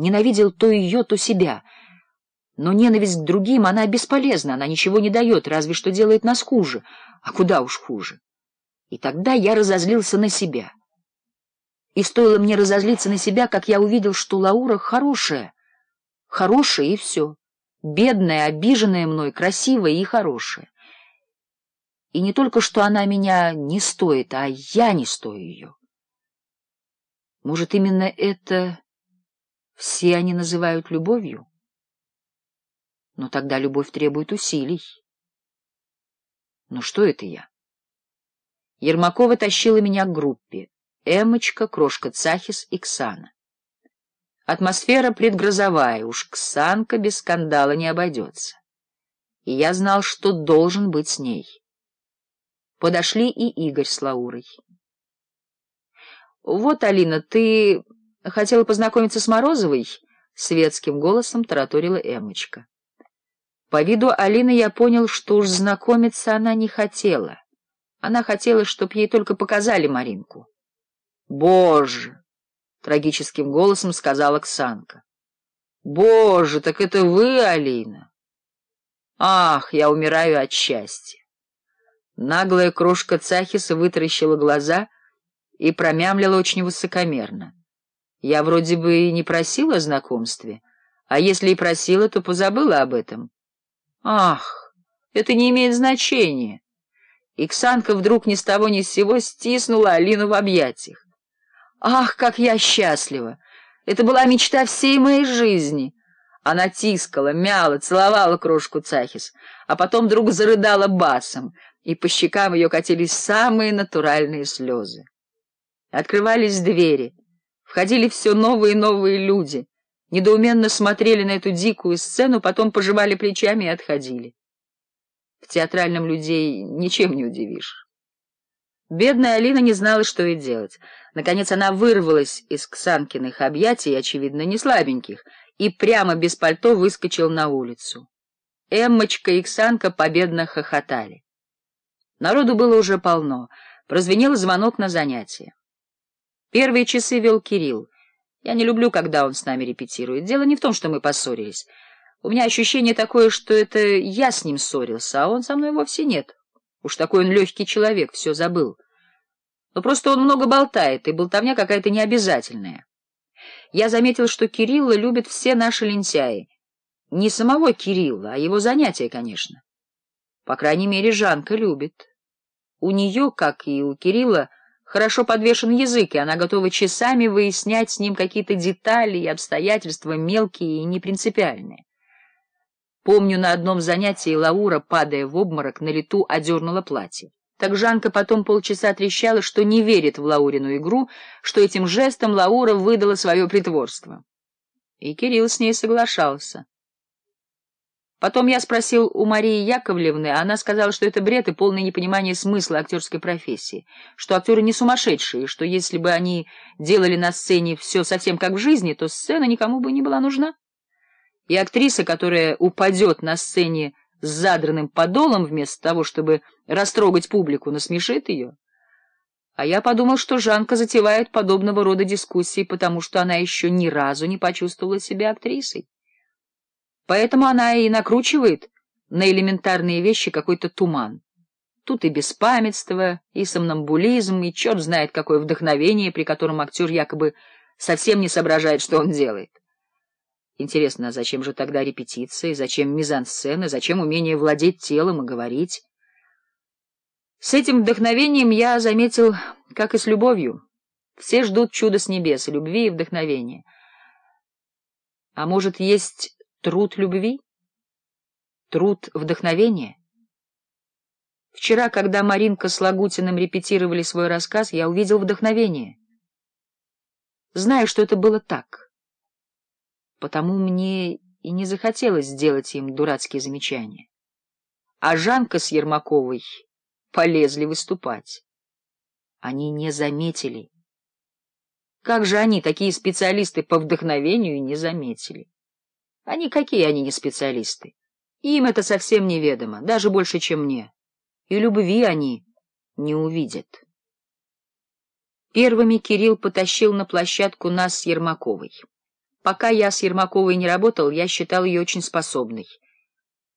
ненавидел то ее, то себя. Но ненависть к другим, она бесполезна, она ничего не дает, разве что делает нас хуже, а куда уж хуже. И тогда я разозлился на себя. И стоило мне разозлиться на себя, как я увидел, что Лаура хорошая. Хорошая и все. Бедная, обиженная мной, красивая и хорошая. И не только что она меня не стоит, а я не стою ее. Может, именно это все они называют любовью. Но тогда любовь требует усилий. Ну что это я? Ермакова тащила меня к группе. Эмочка, крошка Цахис и Ксана. Атмосфера предгрозовая, уж Ксанка без скандала не обойдется. И я знал, что должен быть с ней. Подошли и Игорь с Лаурой. — Вот, Алина, ты... «Хотела познакомиться с Морозовой?» — светским голосом тараторила Эмочка. По виду Алины я понял, что уж знакомиться она не хотела. Она хотела, чтоб ей только показали Маринку. «Боже!» — трагическим голосом сказала Оксанка. «Боже, так это вы, Алина!» «Ах, я умираю от счастья!» Наглая крошка Цахиса вытаращила глаза и промямлила очень высокомерно. Я вроде бы и не просила о знакомстве, а если и просила, то позабыла об этом. Ах, это не имеет значения. Иксанка вдруг ни с того ни с сего стиснула Алину в объятиях. Ах, как я счастлива! Это была мечта всей моей жизни. Она тискала, мяла, целовала крошку Цахис, а потом вдруг зарыдала басом, и по щекам ее катились самые натуральные слезы. Открывались двери — Входили все новые и новые люди, недоуменно смотрели на эту дикую сцену, потом пожимали плечами и отходили. В театральном людей ничем не удивишь. Бедная Алина не знала, что ей делать. Наконец она вырвалась из Ксанкиных объятий, очевидно, не слабеньких, и прямо без пальто выскочил на улицу. Эммочка и Ксанка победно хохотали. Народу было уже полно. Прозвенел звонок на занятие. Первые часы вел Кирилл. Я не люблю, когда он с нами репетирует. Дело не в том, что мы поссорились. У меня ощущение такое, что это я с ним ссорился, а он со мной вовсе нет. Уж такой он легкий человек, все забыл. Но просто он много болтает, и болтовня какая-то необязательная. Я заметил, что Кирилла любят все наши лентяи. Не самого Кирилла, а его занятия, конечно. По крайней мере, Жанка любит. У нее, как и у Кирилла, хорошо подвешен язык, и она готова часами выяснять с ним какие-то детали и обстоятельства мелкие и непринципиальные. Помню, на одном занятии Лаура, падая в обморок, на лету одернула платье. Так Жанка потом полчаса трещала, что не верит в Лаурину игру, что этим жестом Лаура выдала свое притворство. И Кирилл с ней соглашался. Потом я спросил у Марии Яковлевны, она сказала, что это бред и полное непонимание смысла актерской профессии, что актеры не сумасшедшие, что если бы они делали на сцене все совсем как в жизни, то сцена никому бы не была нужна. И актриса, которая упадет на сцене с задранным подолом вместо того, чтобы растрогать публику, насмешит ее. А я подумал, что Жанка затевает подобного рода дискуссии, потому что она еще ни разу не почувствовала себя актрисой. Поэтому она и накручивает на элементарные вещи какой-то туман. Тут и беспамятство, и сомнамбулизм, и черт знает какое вдохновение, при котором актер якобы совсем не соображает, что он делает. Интересно, а зачем же тогда репетиции, зачем мизансцены, зачем умение владеть телом и говорить? С этим вдохновением я заметил, как и с любовью. Все ждут чуда с небес, любви и вдохновения. А может, есть Труд любви? Труд вдохновения? Вчера, когда Маринка с Лагутиным репетировали свой рассказ, я увидел вдохновение. Знаю, что это было так. Потому мне и не захотелось сделать им дурацкие замечания. А Жанка с Ермаковой полезли выступать. Они не заметили. Как же они, такие специалисты по вдохновению, не заметили? Они какие они не специалисты. Им это совсем неведомо, даже больше, чем мне. И любви они не увидят. Первыми Кирилл потащил на площадку нас с Ермаковой. Пока я с Ермаковой не работал, я считал ее очень способной.